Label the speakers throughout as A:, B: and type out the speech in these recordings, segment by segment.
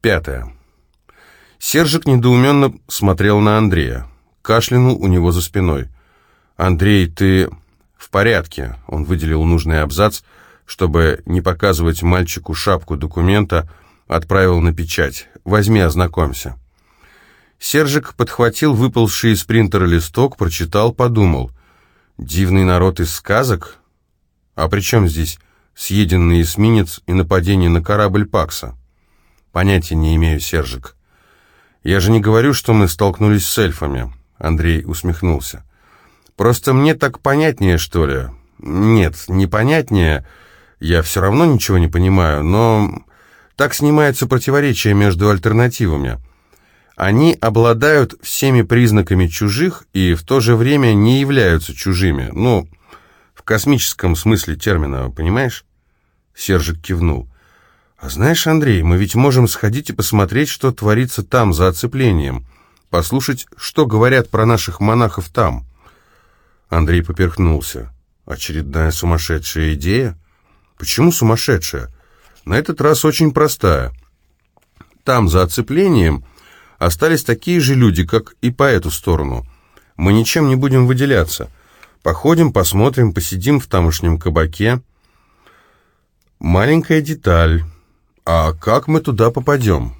A: Пятое. Сержик недоуменно смотрел на Андрея. Кашлянул у него за спиной. «Андрей, ты в порядке?» Он выделил нужный абзац, чтобы не показывать мальчику шапку документа, отправил на печать. «Возьми, ознакомься». Сержик подхватил выпалший из принтера листок, прочитал, подумал. «Дивный народ из сказок? А при чем здесь съеденный эсминец и нападение на корабль Пакса?» «Понятия не имею, Сержик». «Я же не говорю, что мы столкнулись с эльфами», — Андрей усмехнулся. «Просто мне так понятнее, что ли?» «Нет, непонятнее. Я все равно ничего не понимаю, но так снимается противоречие между альтернативами». Они обладают всеми признаками чужих и в то же время не являются чужими. Ну, в космическом смысле термина, понимаешь? Сержик кивнул. А знаешь, Андрей, мы ведь можем сходить и посмотреть, что творится там, за оцеплением. Послушать, что говорят про наших монахов там. Андрей поперхнулся. Очередная сумасшедшая идея? Почему сумасшедшая? На этот раз очень простая. Там, за оцеплением остались такие же люди, как и по эту сторону. Мы ничем не будем выделяться. Походим, посмотрим, посидим в тамошнем кабаке. Маленькая деталь. А как мы туда попадем?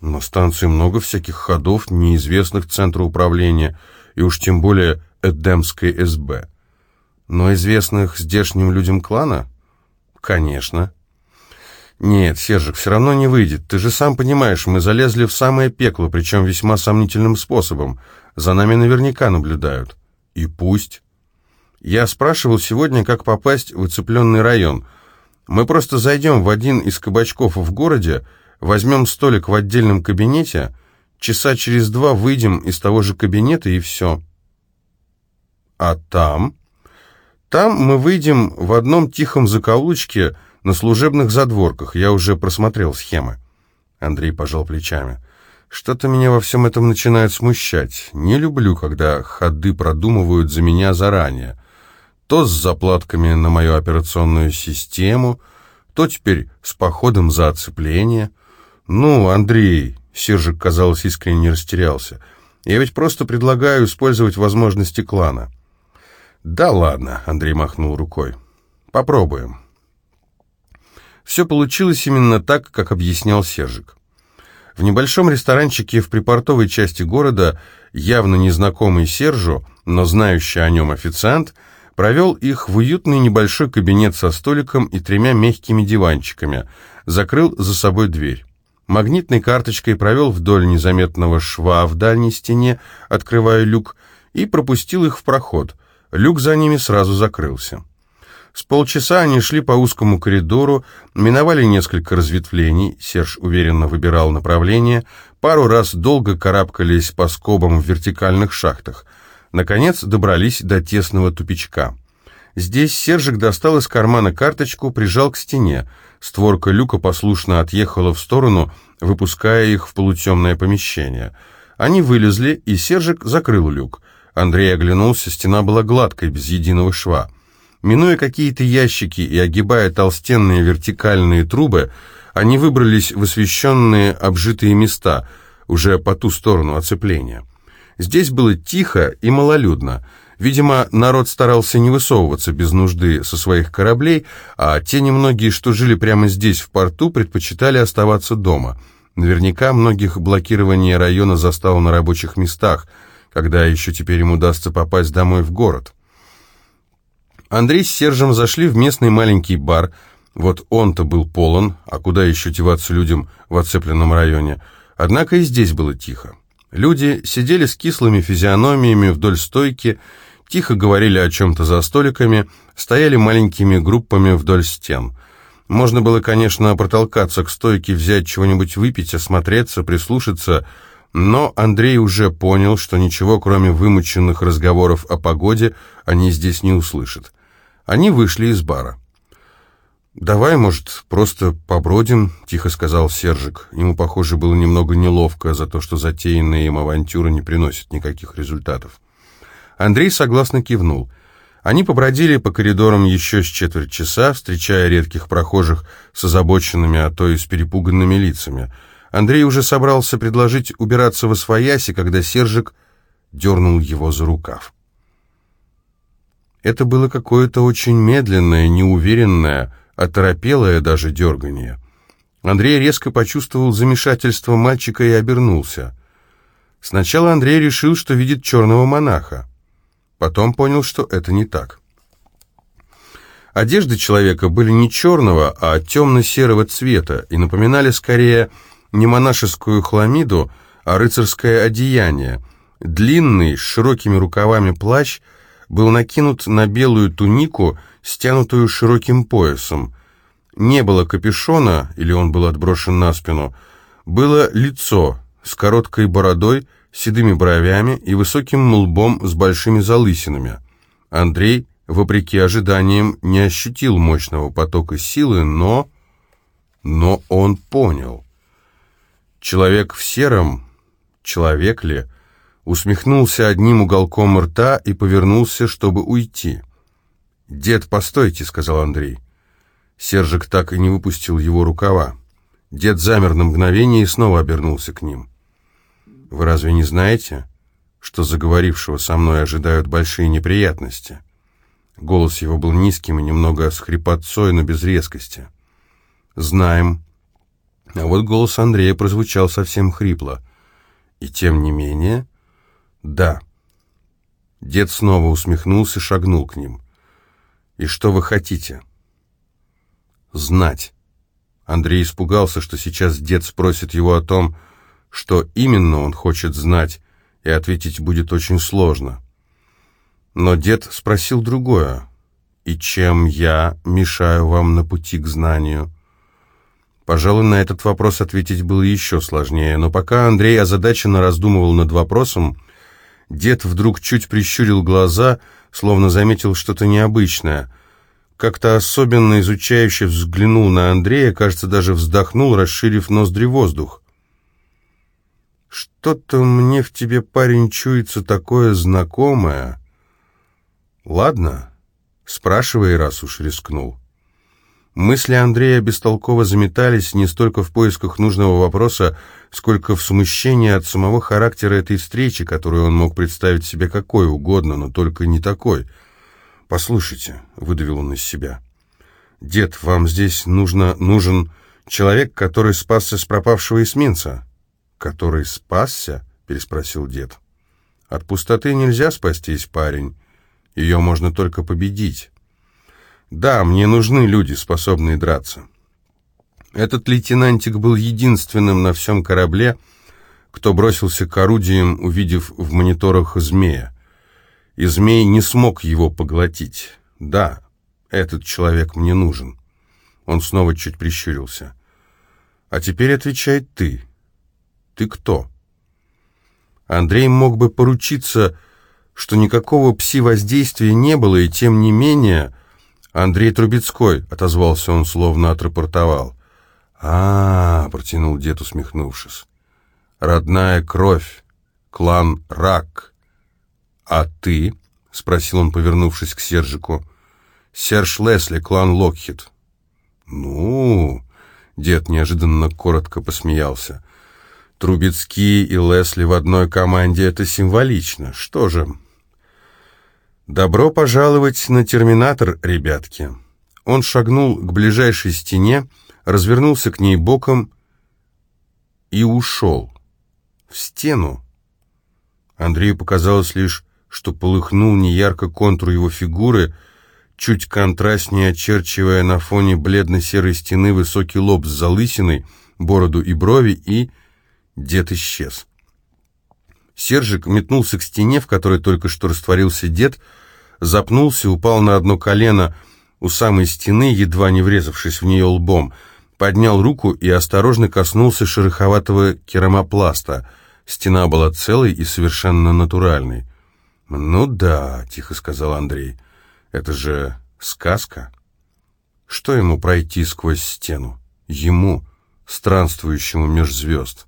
A: На станции много всяких ходов, неизвестных центру управления, и уж тем более Эдемской СБ. Но известных здешним людям клана? Конечно. «Нет, Сержик, все равно не выйдет. Ты же сам понимаешь, мы залезли в самое пекло, причем весьма сомнительным способом. За нами наверняка наблюдают». «И пусть». Я спрашивал сегодня, как попасть в оцепленный район. Мы просто зайдем в один из кабачков в городе, возьмем столик в отдельном кабинете, часа через два выйдем из того же кабинета и все. А там? Там мы выйдем в одном тихом закоулочке, на служебных задворках. Я уже просмотрел схемы. Андрей пожал плечами. Что-то меня во всем этом начинает смущать. Не люблю, когда ходы продумывают за меня заранее. То с заплатками на мою операционную систему, то теперь с походом за оцепление. Ну, Андрей, Сержик, казалось, искренне растерялся. Я ведь просто предлагаю использовать возможности клана. Да ладно, Андрей махнул рукой. Попробуем. Все получилось именно так, как объяснял Сержик. В небольшом ресторанчике в припортовой части города явно незнакомый Сержу, но знающий о нем официант, провел их в уютный небольшой кабинет со столиком и тремя мягкими диванчиками, закрыл за собой дверь. Магнитной карточкой провел вдоль незаметного шва в дальней стене, открывая люк, и пропустил их в проход. Люк за ними сразу закрылся. С полчаса они шли по узкому коридору, миновали несколько разветвлений, Серж уверенно выбирал направление, пару раз долго карабкались по скобам в вертикальных шахтах. Наконец добрались до тесного тупичка. Здесь Сержик достал из кармана карточку, прижал к стене. Створка люка послушно отъехала в сторону, выпуская их в полутемное помещение. Они вылезли, и Сержик закрыл люк. Андрей оглянулся, стена была гладкой, без единого шва. Минуя какие-то ящики и огибая толстенные вертикальные трубы, они выбрались в освещенные обжитые места, уже по ту сторону оцепления. Здесь было тихо и малолюдно. Видимо, народ старался не высовываться без нужды со своих кораблей, а те немногие, что жили прямо здесь, в порту, предпочитали оставаться дома. Наверняка многих блокирование района застало на рабочих местах, когда еще теперь им удастся попасть домой в город. Андрей с Сержем зашли в местный маленький бар. Вот он-то был полон, а куда еще деваться людям в оцепленном районе? Однако и здесь было тихо. Люди сидели с кислыми физиономиями вдоль стойки, тихо говорили о чем-то за столиками, стояли маленькими группами вдоль стен. Можно было, конечно, протолкаться к стойке, взять чего-нибудь выпить, осмотреться, прислушаться, но Андрей уже понял, что ничего, кроме вымученных разговоров о погоде, они здесь не услышат. Они вышли из бара. «Давай, может, просто побродим», — тихо сказал Сержик. Ему, похоже, было немного неловко за то, что затеянная им авантюра не приносит никаких результатов. Андрей согласно кивнул. Они побродили по коридорам еще с четверть часа, встречая редких прохожих с озабоченными, а то и с перепуганными лицами. Андрей уже собрался предложить убираться во свояси, когда Сержик дернул его за рукав. Это было какое-то очень медленное, неуверенное, оторопелое даже дергание. Андрей резко почувствовал замешательство мальчика и обернулся. Сначала Андрей решил, что видит черного монаха. Потом понял, что это не так. Одежды человека были не черного, а темно-серого цвета и напоминали скорее не монашескую хламиду, а рыцарское одеяние. Длинный, с широкими рукавами плащ был накинут на белую тунику, стянутую широким поясом. Не было капюшона, или он был отброшен на спину. Было лицо с короткой бородой, седыми бровями и высоким лбом с большими залысинами. Андрей, вопреки ожиданиям, не ощутил мощного потока силы, но... Но он понял. Человек в сером, человек ли, усмехнулся одним уголком рта и повернулся, чтобы уйти. «Дед, постойте», — сказал Андрей. Сержик так и не выпустил его рукава. Дед замер на мгновение и снова обернулся к ним. Вы разве не знаете, что заговорившего со мной ожидают большие неприятности?» Голос его был низким и немного с хрипотцой, но без резкости. «Знаем». А вот голос Андрея прозвучал совсем хрипло. «И тем не менее...» «Да». Дед снова усмехнулся, шагнул к ним. «И что вы хотите?» «Знать». Андрей испугался, что сейчас дед спросит его о том, что именно он хочет знать, и ответить будет очень сложно. Но дед спросил другое. «И чем я мешаю вам на пути к знанию?» Пожалуй, на этот вопрос ответить было еще сложнее, но пока Андрей озадаченно раздумывал над вопросом, дед вдруг чуть прищурил глаза, словно заметил что-то необычное. Как-то особенно изучающе взглянул на Андрея, кажется, даже вздохнул, расширив ноздри воздух. Что-то мне в тебе, парень, чуется такое знакомое. Ладно, спрашивай, раз уж рискнул. Мысли Андрея бестолково заметались не столько в поисках нужного вопроса, сколько в смущении от самого характера этой встречи, которую он мог представить себе какой угодно, но только не такой. «Послушайте», — выдавил он из себя, — «дед, вам здесь нужно, нужен человек, который спасся с пропавшего эсминца» который спасся?» — переспросил дед. «От пустоты нельзя спастись, парень. Ее можно только победить. Да, мне нужны люди, способные драться. Этот лейтенантик был единственным на всем корабле, кто бросился к орудиям, увидев в мониторах змея. И змей не смог его поглотить. Да, этот человек мне нужен. Он снова чуть прищурился. А теперь отвечай ты. Ты кто?» Андрей мог бы поручиться, что никакого пси-воздействия не было, и тем не менее... «Андрей Трубецкой», — отозвался он, словно отрапортовал. а, -а, -а протянул дед, усмехнувшись. «Родная кровь, клан Рак. А ты?» — спросил он, повернувшись к Сержику. «Серж Лесли, клан Локхит». «Ну...» — дед неожиданно коротко посмеялся. Трубецкий и Лесли в одной команде — это символично. Что же? Добро пожаловать на терминатор, ребятки. Он шагнул к ближайшей стене, развернулся к ней боком и ушел. В стену. Андрею показалось лишь, что полыхнул неярко контур его фигуры, чуть контрастнее очерчивая на фоне бледно-серой стены высокий лоб с залысиной, бороду и брови и Дед исчез. Сержик метнулся к стене, в которой только что растворился дед, запнулся, упал на одно колено у самой стены, едва не врезавшись в нее лбом, поднял руку и осторожно коснулся шероховатого керамопласта. Стена была целой и совершенно натуральной. «Ну да», — тихо сказал Андрей, — «это же сказка». Что ему пройти сквозь стену? Ему, странствующему меж звезд?